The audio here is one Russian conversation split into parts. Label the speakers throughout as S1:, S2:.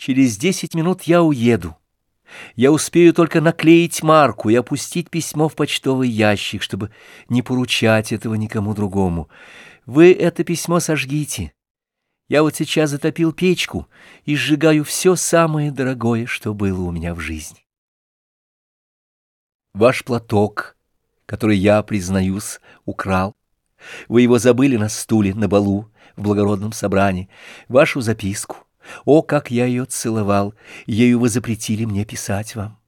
S1: Через десять минут я уеду. Я успею только наклеить марку и опустить письмо в почтовый ящик, чтобы не поручать этого никому другому. Вы это письмо сожгите. Я вот сейчас затопил печку и сжигаю все самое дорогое, что было у меня в жизни. Ваш платок, который я, признаюсь, украл. Вы его забыли на стуле, на балу, в благородном собрании. Вашу записку. О, как я ее целовал! Ею вы запретили мне писать вам.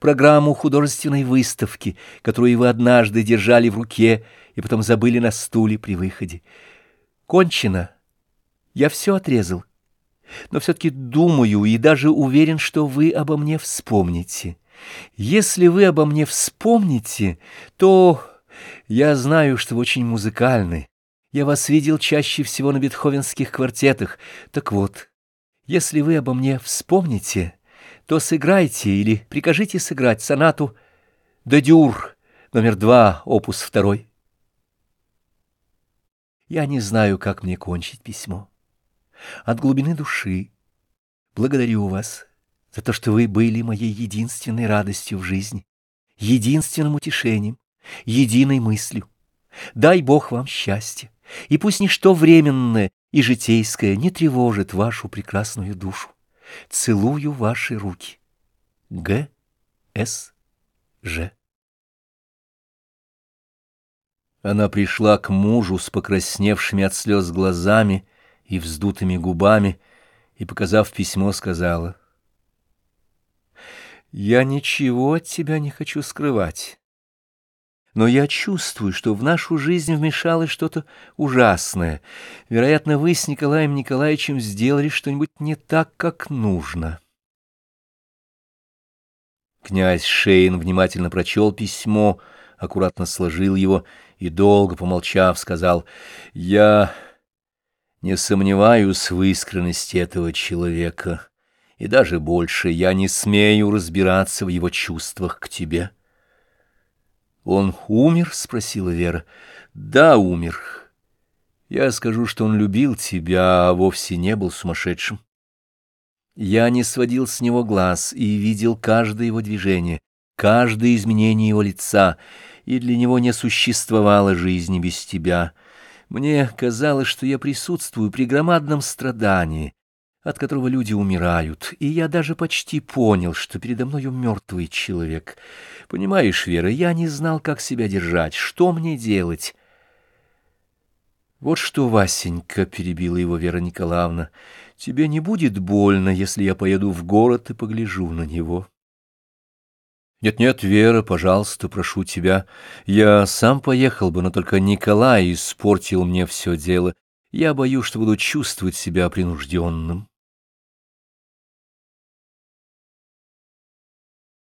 S1: Программу художественной выставки, которую вы однажды держали в руке и потом забыли на стуле при выходе. Кончено. Я все отрезал. Но все-таки думаю и даже уверен, что вы обо мне вспомните. Если вы обо мне вспомните, то я знаю, что вы очень музыкальны. Я вас видел чаще всего на бетховенских квартетах. Так вот, если вы обо мне вспомните, то сыграйте или прикажите сыграть сонату «Дадюр» номер два, опус второй. Я не знаю, как мне кончить письмо. От глубины души благодарю вас за то, что вы были моей единственной радостью в жизни, единственным утешением, единой мыслью. Дай Бог вам счастья и пусть ничто временное и житейское не тревожит вашу прекрасную душу. Целую ваши руки. Г. С. Ж. Она пришла к мужу с покрасневшими от слез глазами и вздутыми губами и, показав письмо, сказала, «Я ничего от тебя не хочу скрывать». Но я чувствую, что в нашу жизнь вмешалось что-то ужасное. Вероятно, вы с Николаем Николаевичем сделали что-нибудь не так, как нужно. Князь Шейн внимательно прочел письмо, аккуратно сложил его и, долго помолчав, сказал, «Я не сомневаюсь в искренности этого человека, и даже больше я не смею разбираться в его чувствах к тебе». «Он умер?» — спросила Вера. «Да, умер. Я скажу, что он любил тебя, а вовсе не был сумасшедшим. Я не сводил с него глаз и видел каждое его движение, каждое изменение его лица, и для него не существовало жизни без тебя. Мне казалось, что я присутствую при громадном страдании, от которого люди умирают, и я даже почти понял, что передо мною мертвый человек. Понимаешь, Вера, я не знал, как себя держать, что мне делать. Вот что, Васенька, — перебила его Вера Николаевна, — тебе не будет больно, если я поеду в город и погляжу на него. Нет-нет, Вера, пожалуйста, прошу тебя. Я сам поехал бы, но только Николай испортил мне все дело. Я боюсь, что буду чувствовать себя принужденным.